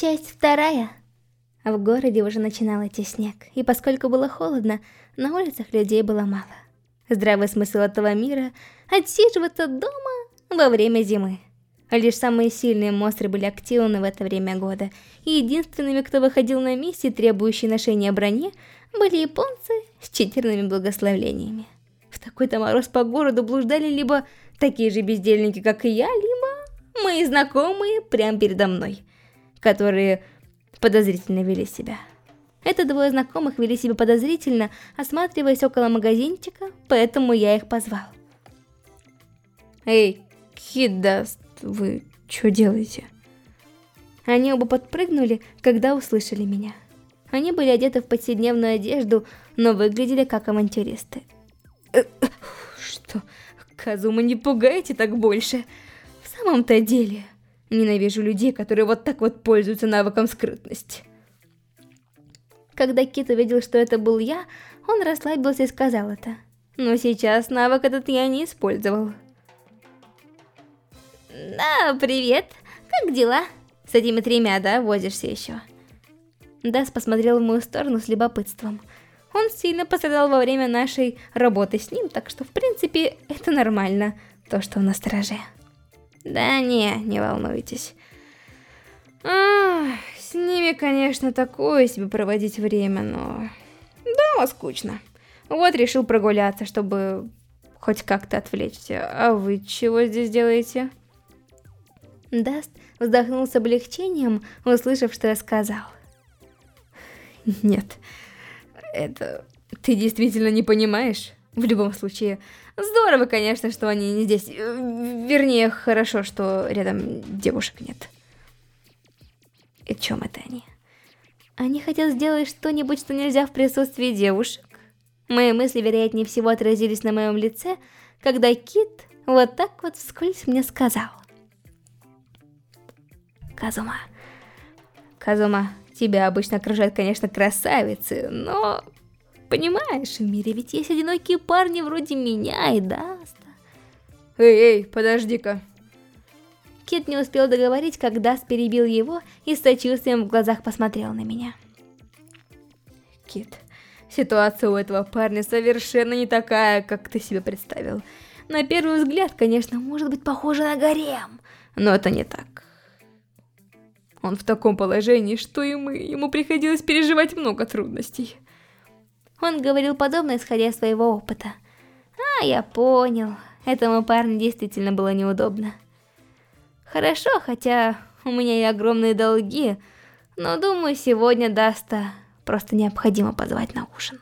Часть вторая. В городе уже начинал идти снег, и поскольку было холодно, на улицах людей было мало. Здравый смысл этого мира – отсиживаться дома во время зимы. Лишь самые сильные монстры были активны в это время года, и единственными, кто выходил на миссии, требующие ношения брони, были японцы с читерными благословлениями. В такой-то мороз по городу блуждали либо такие же бездельники, как и я, либо мои знакомые прямо передо мной – которые подозрительно вели себя. Это двое знакомых вели себя подозрительно, осматриваясь около магазинчика, поэтому я их позвал. «Эй, Киддаст, вы что делаете?» Они оба подпрыгнули, когда услышали меня. Они были одеты в повседневную одежду, но выглядели как авантюристы. Э, что? Казума, не пугайте так больше. В самом-то деле... Ненавижу людей, которые вот так вот пользуются навыком скрытности. Когда Кит увидел, что это был я, он расслабился и сказал это. Но сейчас навык этот я не использовал. Да, привет. Как дела? С этими тремя, да, возишься еще? Дас посмотрел в мою сторону с любопытством. Он сильно пострадал во время нашей работы с ним, так что, в принципе, это нормально, то, что он на страже. Да не, не волнуйтесь. А, с ними, конечно, такое себе проводить время, но... Да, скучно. Вот решил прогуляться, чтобы хоть как-то отвлечься. А вы чего здесь делаете? Даст вздохнул с облегчением, услышав, что я сказал. Нет, это... Ты действительно не понимаешь? В любом случае, Здорово, конечно, что они не здесь. Вернее, хорошо, что рядом девушек нет. И чем это они? Они хотят сделать что-нибудь, что нельзя в присутствии девушек. Мои мысли, вероятнее всего, отразились на моем лице, когда Кит вот так вот вскользь мне сказал. Казума, Казума, тебя обычно окружают, конечно, красавицы, но Понимаешь, в мире ведь есть одинокие парни вроде меня и Даста. Эй, эй, подожди-ка. Кит не успел договорить, как Даст перебил его и с сочувствием в глазах посмотрел на меня. Кит, ситуация у этого парня совершенно не такая, как ты себе представил. На первый взгляд, конечно, может быть похоже на гарем, но это не так. Он в таком положении, что и мы, ему приходилось переживать много трудностей. Он говорил подобно, исходя из своего опыта. А, я понял. Этому парню действительно было неудобно. Хорошо, хотя у меня и огромные долги, но думаю, сегодня Даста просто необходимо позвать на ужин.